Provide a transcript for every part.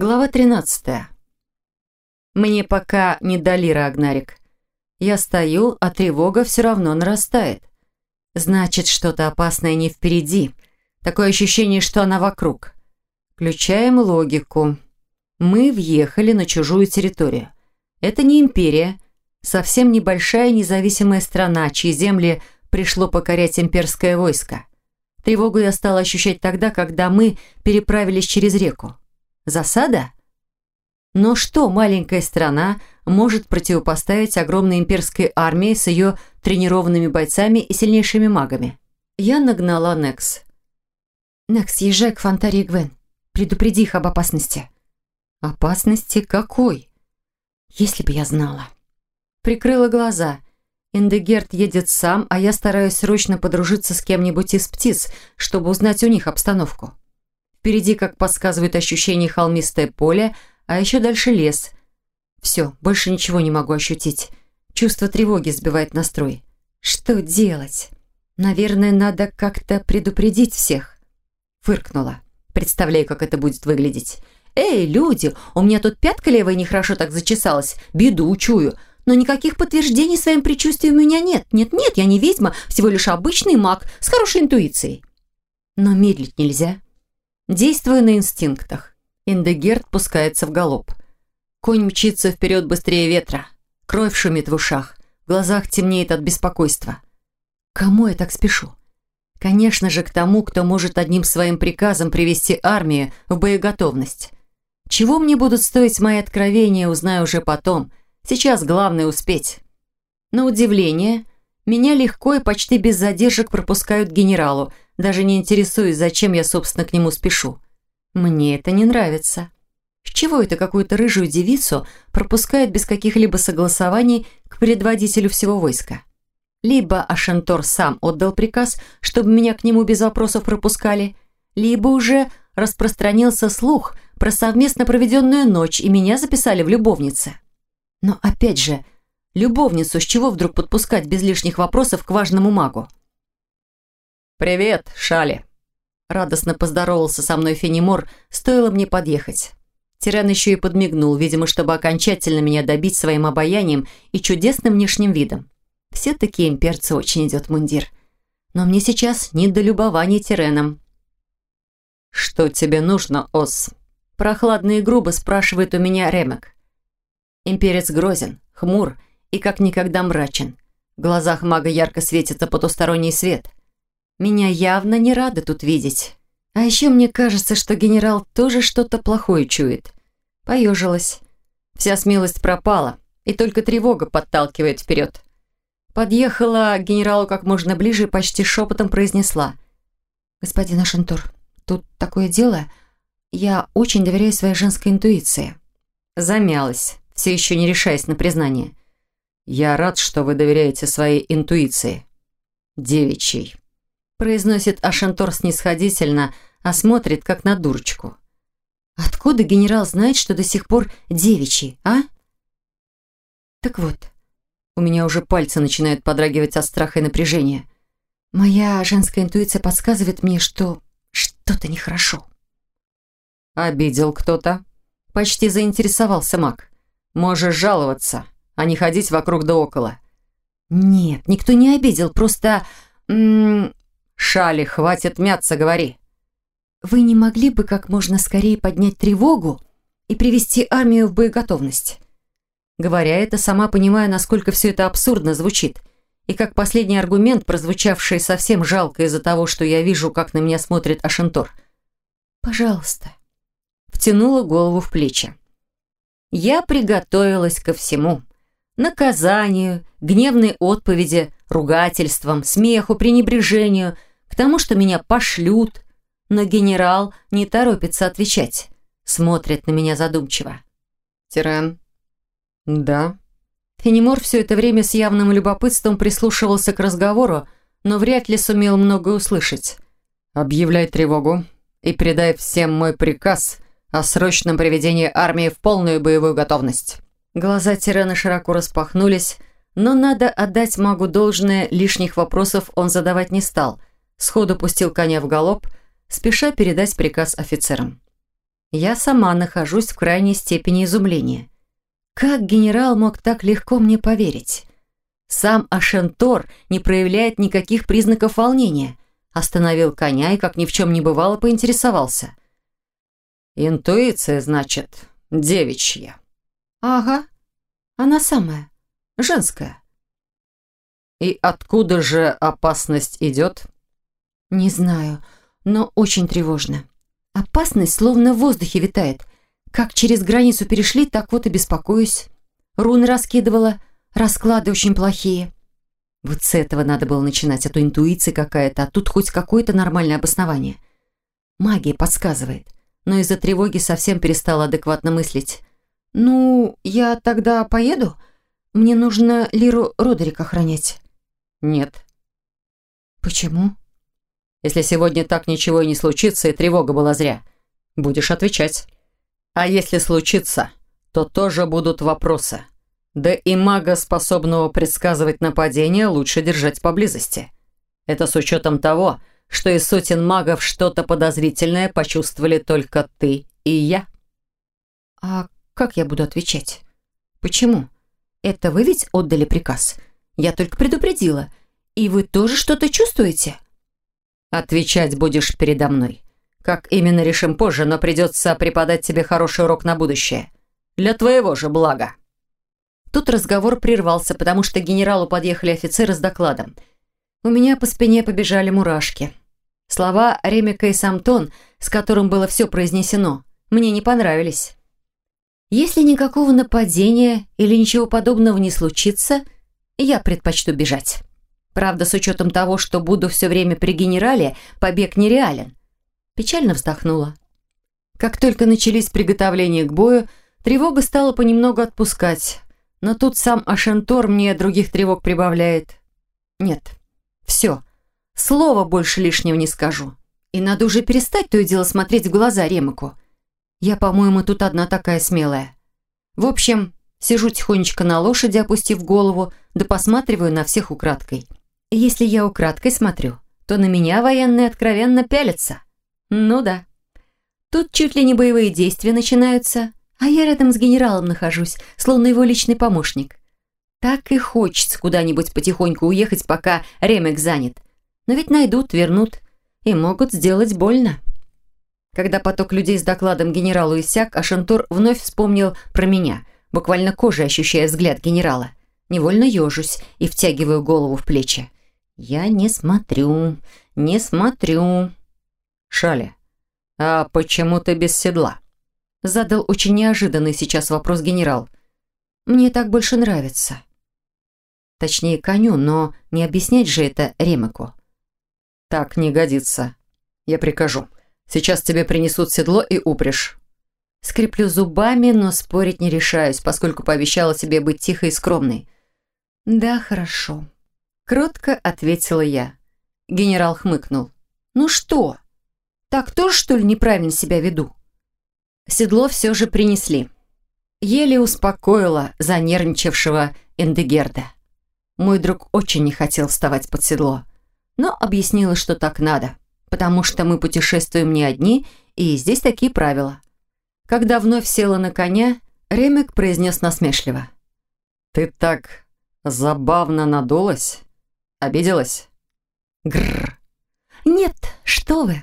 Глава 13. Мне пока не дали Рагнарик. Я стою, а тревога все равно нарастает. Значит, что-то опасное не впереди. Такое ощущение, что она вокруг. Включаем логику. Мы въехали на чужую территорию. Это не империя, совсем небольшая независимая страна, чьи земли пришло покорять имперское войско. Тревогу я стала ощущать тогда, когда мы переправились через реку. Засада? Но что маленькая страна может противопоставить огромной имперской армии с ее тренированными бойцами и сильнейшими магами? Я нагнала Некс. «Некс, езжай к Фонтаре Гвен. Предупреди их об опасности». «Опасности какой?» «Если бы я знала». Прикрыла глаза. Индегерт едет сам, а я стараюсь срочно подружиться с кем-нибудь из птиц, чтобы узнать у них обстановку. Впереди, как подсказывает ощущение, холмистое поле, а еще дальше лес. Все, больше ничего не могу ощутить. Чувство тревоги сбивает настрой. Что делать? Наверное, надо как-то предупредить всех. Фыркнула. Представляю, как это будет выглядеть. «Эй, люди, у меня тут пятка левая нехорошо так зачесалась. Беду чую. Но никаких подтверждений своим предчувствиям у меня нет. Нет-нет, я не ведьма, всего лишь обычный маг с хорошей интуицией». Но медлить нельзя. Действую на инстинктах. Индегерт пускается в галоп. Конь мчится вперед быстрее ветра. Кровь шумит в ушах. В глазах темнеет от беспокойства. Кому я так спешу? Конечно же, к тому, кто может одним своим приказом привести армию в боеготовность. Чего мне будут стоить мои откровения, узнаю уже потом. Сейчас главное успеть. На удивление, меня легко и почти без задержек пропускают генералу, даже не интересуясь, зачем я, собственно, к нему спешу. Мне это не нравится. С чего это какую-то рыжую девицу пропускают без каких-либо согласований к предводителю всего войска? Либо Ашентор сам отдал приказ, чтобы меня к нему без вопросов пропускали, либо уже распространился слух про совместно проведенную ночь, и меня записали в любовнице. Но опять же, любовницу с чего вдруг подпускать без лишних вопросов к важному магу? «Привет, Шали!» Радостно поздоровался со мной Фенимор, стоило мне подъехать. Тиран еще и подмигнул, видимо, чтобы окончательно меня добить своим обаянием и чудесным внешним видом. Все такие имперцы очень идет мундир. Но мне сейчас не до любования Тиреном. «Что тебе нужно, Ос?» Прохладно и грубо спрашивает у меня Ремек. Имперец грозен, хмур и как никогда мрачен. В глазах мага ярко светится потусторонний свет – меня явно не рады тут видеть. А еще мне кажется, что генерал тоже что-то плохое чует. Поежилась. Вся смелость пропала, и только тревога подталкивает вперед. Подъехала к генералу как можно ближе и почти шепотом произнесла. «Господин Ашентур, тут такое дело. Я очень доверяю своей женской интуиции». Замялась, все еще не решаясь на признание. «Я рад, что вы доверяете своей интуиции. Девичьей» произносит Ашантор снисходительно, а смотрит, как на дурочку. Откуда генерал знает, что до сих пор девичий, а? Так вот, у меня уже пальцы начинают подрагивать от страха и напряжения. Моя женская интуиция подсказывает мне, что что-то нехорошо. Обидел кто-то? Почти заинтересовался маг. Можешь жаловаться, а не ходить вокруг да около. Нет, никто не обидел, просто... «Шали, хватит мяться, говори!» «Вы не могли бы как можно скорее поднять тревогу и привести армию в боеготовность?» Говоря это, сама понимаю, насколько все это абсурдно звучит. И как последний аргумент, прозвучавший совсем жалко из-за того, что я вижу, как на меня смотрит Ашентор. «Пожалуйста». Втянула голову в плечи. Я приготовилась ко всему. Наказанию, гневной отповеди, ругательствам, смеху, пренебрежению – тому, что меня пошлют, но генерал не торопится отвечать, смотрит на меня задумчиво. «Тирен?» «Да». Фенимор все это время с явным любопытством прислушивался к разговору, но вряд ли сумел многое услышать. «Объявляй тревогу и передай всем мой приказ о срочном приведении армии в полную боевую готовность». Глаза Тирена широко распахнулись, но надо отдать магу должное, лишних вопросов он задавать не стал – сходу пустил коня в галоп, спеша передать приказ офицерам. Я сама нахожусь в крайней степени изумления. Как генерал мог так легко мне поверить? Сам Ашентор не проявляет никаких признаков волнения. Остановил коня и, как ни в чем не бывало, поинтересовался. «Интуиция, значит, девичья». «Ага, она самая, женская». «И откуда же опасность идет?» «Не знаю, но очень тревожно. Опасность словно в воздухе витает. Как через границу перешли, так вот и беспокоюсь. Руны раскидывала, расклады очень плохие». Вот с этого надо было начинать, а то интуиция какая-то, а тут хоть какое-то нормальное обоснование. Магия подсказывает, но из-за тревоги совсем перестала адекватно мыслить. «Ну, я тогда поеду? Мне нужно Лиру Родерик охранять». «Нет». «Почему?» «Если сегодня так ничего и не случится, и тревога была зря, будешь отвечать. А если случится, то тоже будут вопросы. Да и мага, способного предсказывать нападение, лучше держать поблизости. Это с учетом того, что из сотен магов что-то подозрительное почувствовали только ты и я». «А как я буду отвечать? Почему? Это вы ведь отдали приказ? Я только предупредила. И вы тоже что-то чувствуете? Отвечать будешь передо мной. Как именно решим позже, но придется преподать тебе хороший урок на будущее. Для твоего же блага. Тут разговор прервался, потому что к генералу подъехали офицеры с докладом. У меня по спине побежали мурашки. Слова Ремика и Самтон, с которым было все произнесено, мне не понравились. Если никакого нападения или ничего подобного не случится, я предпочту бежать. Правда, с учетом того, что буду все время при генерале, побег нереален. Печально вздохнула. Как только начались приготовления к бою, тревога стала понемногу отпускать. Но тут сам Ашентор мне других тревог прибавляет. Нет, все. Слова больше лишнего не скажу. И надо уже перестать то и дело смотреть в глаза Ремику. Я, по-моему, тут одна такая смелая. В общем, сижу тихонечко на лошади, опустив голову, да посматриваю на всех украдкой. Если я украдкой смотрю, то на меня военные откровенно пялятся. Ну да. Тут чуть ли не боевые действия начинаются, а я рядом с генералом нахожусь, словно его личный помощник. Так и хочется куда-нибудь потихоньку уехать, пока Ремек занят. Но ведь найдут, вернут и могут сделать больно. Когда поток людей с докладом генералу иссяк, Ашантур вновь вспомнил про меня, буквально кожей ощущая взгляд генерала. Невольно ежусь и втягиваю голову в плечи. «Я не смотрю, не смотрю». «Шали, а почему ты без седла?» Задал очень неожиданный сейчас вопрос генерал. «Мне так больше нравится». Точнее, коню, но не объяснять же это Ремеку. «Так не годится. Я прикажу. Сейчас тебе принесут седло и упряжь». Скреплю зубами, но спорить не решаюсь, поскольку пообещала себе быть тихой и скромной. «Да, хорошо», — кротко ответила я. Генерал хмыкнул. «Ну что? Так тоже, что ли, неправильно себя веду?» Седло все же принесли. Еле успокоила занервничавшего Эндегерда. Мой друг очень не хотел вставать под седло, но объяснила, что так надо потому что мы путешествуем не одни, и здесь такие правила. Когда вновь села на коня, Ремик произнес насмешливо. «Ты так забавно надулась? Обиделась?» Гррр. «Нет, что вы!»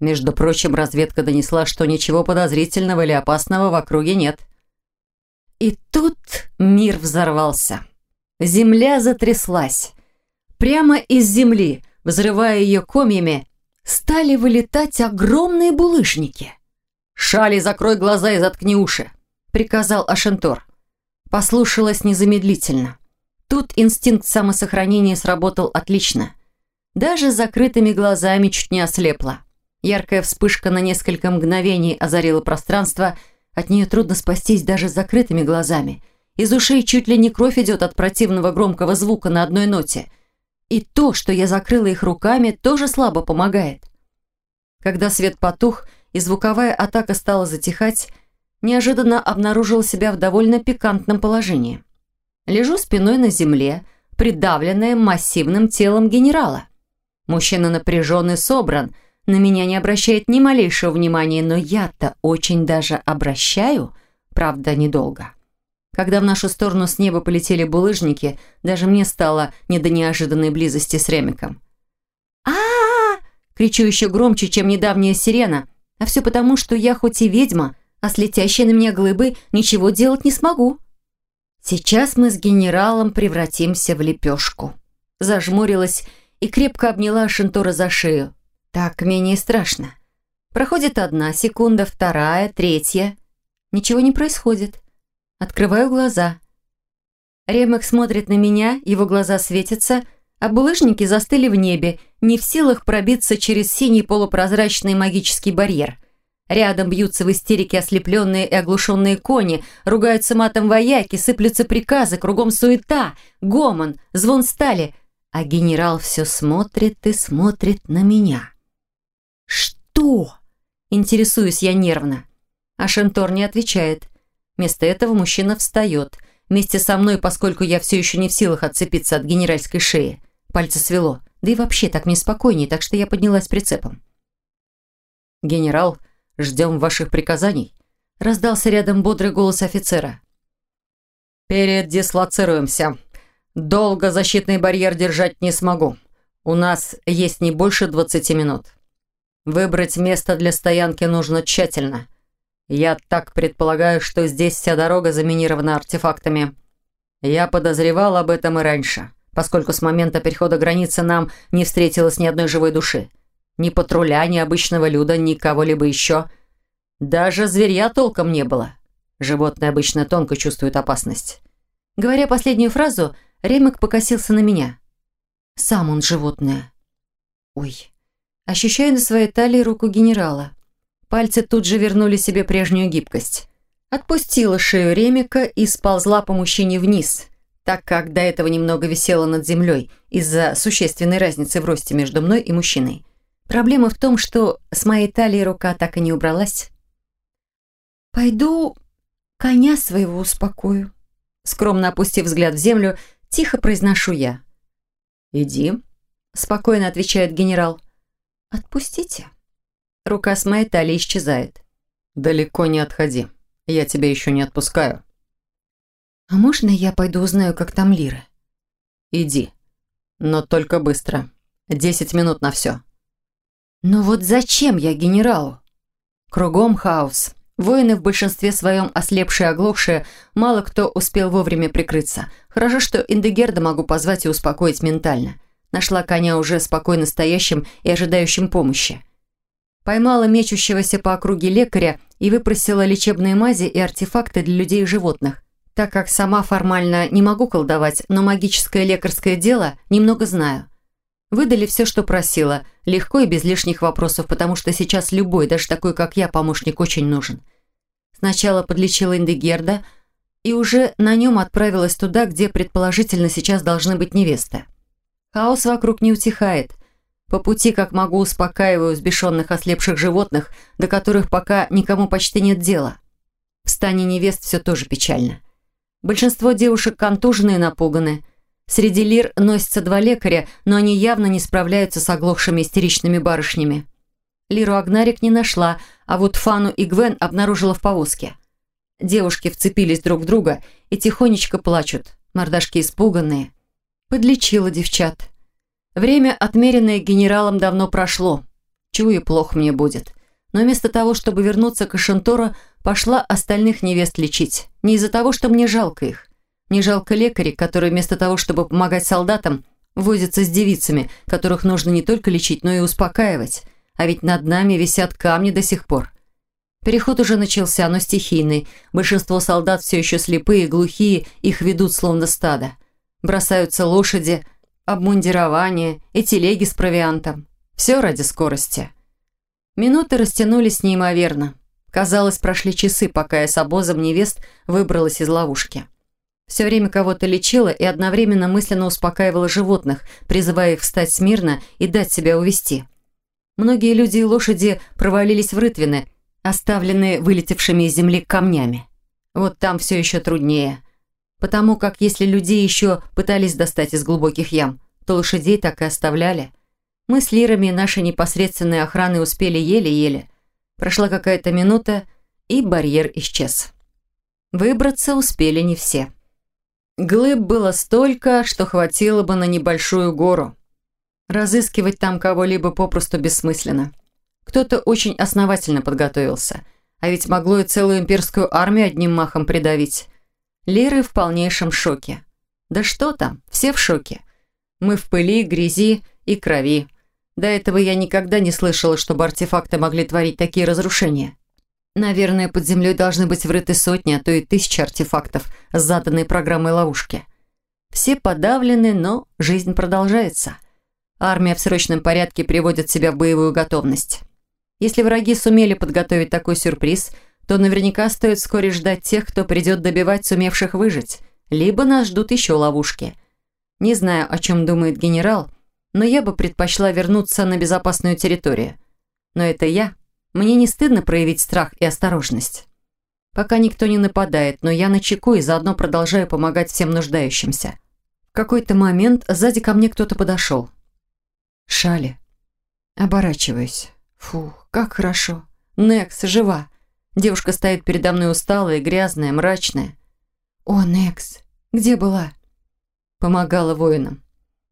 Между прочим, разведка донесла, что ничего подозрительного или опасного в округе нет. И тут мир взорвался. Земля затряслась. Прямо из земли, взрывая ее комьями, стали вылетать огромные булыжники. «Шали, закрой глаза и заткни уши», — приказал Ашентор. Послушалась незамедлительно. Тут инстинкт самосохранения сработал отлично. Даже с закрытыми глазами чуть не ослепла. Яркая вспышка на несколько мгновений озарила пространство, от нее трудно спастись даже с закрытыми глазами. Из ушей чуть ли не кровь идет от противного громкого звука на одной ноте — и то, что я закрыла их руками, тоже слабо помогает. Когда свет потух и звуковая атака стала затихать, неожиданно обнаружила себя в довольно пикантном положении. Лежу спиной на земле, придавленная массивным телом генерала. Мужчина напряжен и собран, на меня не обращает ни малейшего внимания, но я-то очень даже обращаю, правда, недолго. Когда в нашу сторону с неба полетели булыжники, даже мне стало не до неожиданной близости с Ремиком. а, -а, -а, кричу еще громче, чем недавняя сирена, а все потому, что я хоть и ведьма, а с летящей на меня глыбой ничего делать не смогу. Сейчас мы с генералом превратимся в лепешку. Зажмурилась и крепко обняла Шентора за шею. Так менее страшно. Проходит одна секунда, вторая, третья. Ничего не происходит. Открываю глаза. Ремек смотрит на меня, его глаза светятся, а булыжники застыли в небе, не в силах пробиться через синий полупрозрачный магический барьер. Рядом бьются в истерике ослепленные и оглушенные кони, ругаются матом вояки, сыплются приказы, кругом суета, гомон, звон стали, а генерал все смотрит и смотрит на меня. «Что?» – интересуюсь я нервно. А Шентор не отвечает. Вместо этого мужчина встает. Вместе со мной, поскольку я все еще не в силах отцепиться от генеральской шеи. Пальцы свело. Да и вообще так мне спокойнее, так что я поднялась прицепом. «Генерал, ждем ваших приказаний», – раздался рядом бодрый голос офицера. «Передислоцируемся. Долго защитный барьер держать не смогу. У нас есть не больше 20 минут. Выбрать место для стоянки нужно тщательно. Я так предполагаю, что здесь вся дорога заминирована артефактами. Я подозревал об этом и раньше, поскольку с момента перехода границы нам не встретилось ни одной живой души. Ни патруля, ни обычного люда, ни кого-либо еще. Даже зверя толком не было. Животные обычно тонко чувствуют опасность. Говоря последнюю фразу, Ремик покосился на меня. Сам он животное. Ой. Ощущаю на своей талии руку генерала. Пальцы тут же вернули себе прежнюю гибкость. Отпустила шею Ремика и сползла по мужчине вниз, так как до этого немного висела над землей из-за существенной разницы в росте между мной и мужчиной. Проблема в том, что с моей талии рука так и не убралась. «Пойду коня своего успокою», скромно опустив взгляд в землю, тихо произношу я. «Иди», — спокойно отвечает генерал. «Отпустите». Рука с моей талии исчезает. «Далеко не отходи. Я тебя еще не отпускаю». «А можно я пойду узнаю, как там Лира?» «Иди. Но только быстро. Десять минут на все». «Но вот зачем я генералу?» Кругом хаос. Воины в большинстве своем ослепшие оглохшие, мало кто успел вовремя прикрыться. Хорошо, что Индегерда могу позвать и успокоить ментально. Нашла коня уже спокойно стоящим и ожидающим помощи. Поймала мечущегося по округе лекаря и выпросила лечебные мази и артефакты для людей и животных. Так как сама формально не могу колдовать, но магическое лекарское дело немного знаю. Выдали все, что просила, легко и без лишних вопросов, потому что сейчас любой, даже такой, как я, помощник очень нужен. Сначала подлечила Индегерда и уже на нем отправилась туда, где предположительно сейчас должны быть невесты. Хаос вокруг не утихает – по пути, как могу, успокаиваю взбешенных ослепших животных, до которых пока никому почти нет дела. В стане невест все тоже печально. Большинство девушек контужены и напуганы. Среди лир носятся два лекаря, но они явно не справляются с оглохшими истеричными барышнями. Лиру Агнарик не нашла, а вот Фану и Гвен обнаружила в повозке. Девушки вцепились друг в друга и тихонечко плачут, мордашки испуганные. Подлечила девчат. Время, отмеренное генералом, давно прошло. Чую, плохо мне будет. Но вместо того, чтобы вернуться к Ашентору, пошла остальных невест лечить. Не из-за того, что мне жалко их. Не жалко лекарей, которые вместо того, чтобы помогать солдатам, возятся с девицами, которых нужно не только лечить, но и успокаивать. А ведь над нами висят камни до сих пор. Переход уже начался, но стихийный. Большинство солдат все еще слепые, глухие, их ведут словно стадо. Бросаются лошади, обмундирование и телеги с провиантом. Все ради скорости. Минуты растянулись неимоверно. Казалось, прошли часы, пока я с обозом невест выбралась из ловушки. Все время кого-то лечила и одновременно мысленно успокаивала животных, призывая их встать смирно и дать себя увести. Многие люди и лошади провалились в рытвины, оставленные вылетевшими из земли камнями. Вот там все еще труднее – потому как если людей еще пытались достать из глубоких ям, то лошадей так и оставляли. Мы с Лирами и нашей непосредственной охраны успели еле-еле. Прошла какая-то минута, и барьер исчез. Выбраться успели не все. Глыб было столько, что хватило бы на небольшую гору. Разыскивать там кого-либо попросту бессмысленно. Кто-то очень основательно подготовился, а ведь могло и целую имперскую армию одним махом придавить. Лиры в полнейшем шоке. Да что там, все в шоке. Мы в пыли, грязи и крови. До этого я никогда не слышала, чтобы артефакты могли творить такие разрушения. Наверное, под землей должны быть врыты сотни, а то и тысячи артефактов с заданной программой ловушки. Все подавлены, но жизнь продолжается. Армия в срочном порядке приводит себя в боевую готовность. Если враги сумели подготовить такой сюрприз, то наверняка стоит вскоре ждать тех, кто придет добивать сумевших выжить. Либо нас ждут еще ловушки. Не знаю, о чем думает генерал, но я бы предпочла вернуться на безопасную территорию. Но это я, мне не стыдно проявить страх и осторожность. Пока никто не нападает, но я на чеку и заодно продолжаю помогать всем нуждающимся. В какой-то момент сзади ко мне кто-то подошел. Шали. Оборачиваюсь. Фух, как хорошо. Некс, жива. Девушка стоит передо мной усталая, грязная, мрачная. «О, Некс, где была?» Помогала воинам.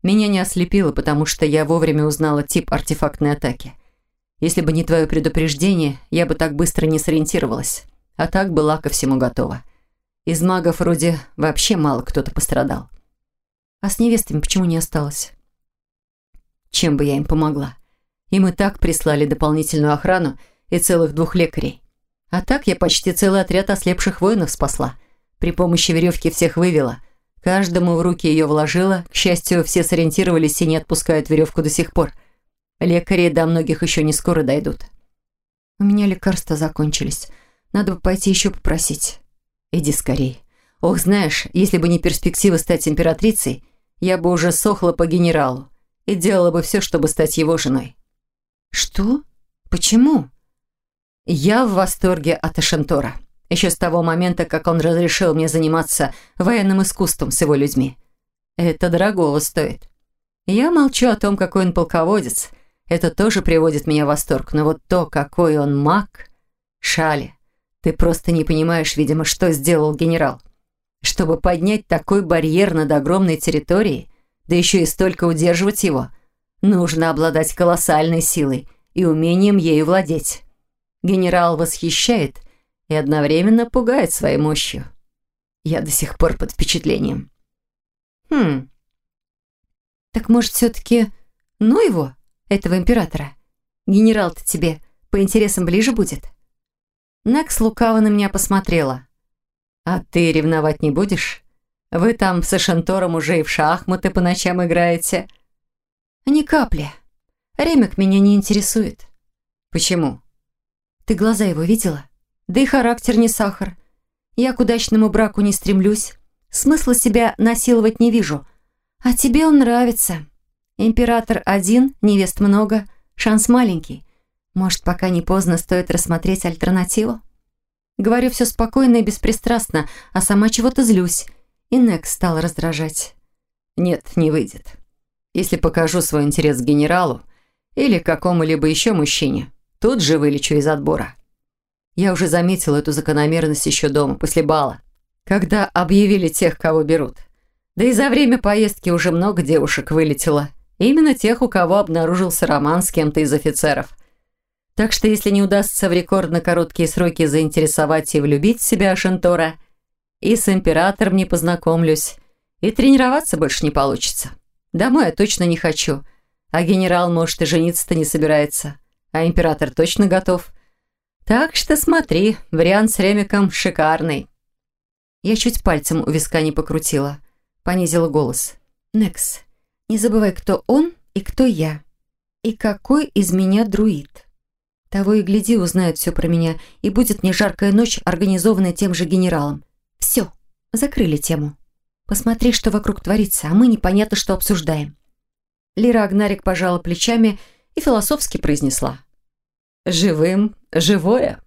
Меня не ослепило, потому что я вовремя узнала тип артефактной атаки. Если бы не твое предупреждение, я бы так быстро не сориентировалась. А так была ко всему готова. Из магов вроде вообще мало кто-то пострадал. А с невестами почему не осталось? Чем бы я им помогла? Им и так прислали дополнительную охрану и целых двух лекарей. А так я почти целый отряд ослепших воинов спасла. При помощи веревки всех вывела. Каждому в руки ее вложила. К счастью, все сориентировались и не отпускают веревку до сих пор – Лекари до многих еще не скоро дойдут. У меня лекарства закончились. Надо бы пойти еще попросить. Иди скорей. Ох, знаешь, если бы не перспектива стать императрицей, я бы уже сохла по генералу и делала бы все, чтобы стать его женой. Что? Почему? Я в восторге от Эшентора. Еще с того момента, как он разрешил мне заниматься военным искусством с его людьми. Это дорогого стоит. Я молчу о том, какой он полководец – это тоже приводит меня в восторг, но вот то, какой он маг... Шали, ты просто не понимаешь, видимо, что сделал генерал. Чтобы поднять такой барьер над огромной территорией, да еще и столько удерживать его, нужно обладать колоссальной силой и умением ею владеть. Генерал восхищает и одновременно пугает своей мощью. Я до сих пор под впечатлением. Хм. Так может, все-таки... Ну его? Этого императора. Генерал-то тебе по интересам ближе будет». Некс лукаво на меня посмотрела. «А ты ревновать не будешь? Вы там с Эшентором уже и в шахматы по ночам играете». «Ни капли. Ремик меня не интересует». «Почему?» «Ты глаза его видела? Да и характер не сахар. Я к удачному браку не стремлюсь. Смысла себя насиловать не вижу. А тебе он нравится. Император один, невест много, шанс маленький. Может, пока не поздно, стоит рассмотреть альтернативу? Говорю все спокойно и беспристрастно, а сама чего-то злюсь. И Некс стал раздражать. Нет, не выйдет. Если покажу свой интерес к генералу или какому-либо еще мужчине, тут же вылечу из отбора. Я уже заметила эту закономерность еще дома, после бала, когда объявили тех, кого берут. Да и за время поездки уже много девушек вылетело – Именно тех, у кого обнаружился роман с кем-то из офицеров. Так что если не удастся в рекордно короткие сроки заинтересовать и влюбить в себя Шентора, и с императором не познакомлюсь, и тренироваться больше не получится. Домой я точно не хочу, а генерал, может, и жениться-то не собирается, а император точно готов. Так что смотри, вариант с Ремиком шикарный. Я чуть пальцем у виска не покрутила, понизила голос. «Некс, не забывай, кто он и кто я. И какой из меня друид. Того и гляди, узнает все про меня, и будет мне жаркая ночь, организованная тем же генералом. Все, закрыли тему. Посмотри, что вокруг творится, а мы непонятно, что обсуждаем. Лира Агнарик пожала плечами и философски произнесла. «Живым живое».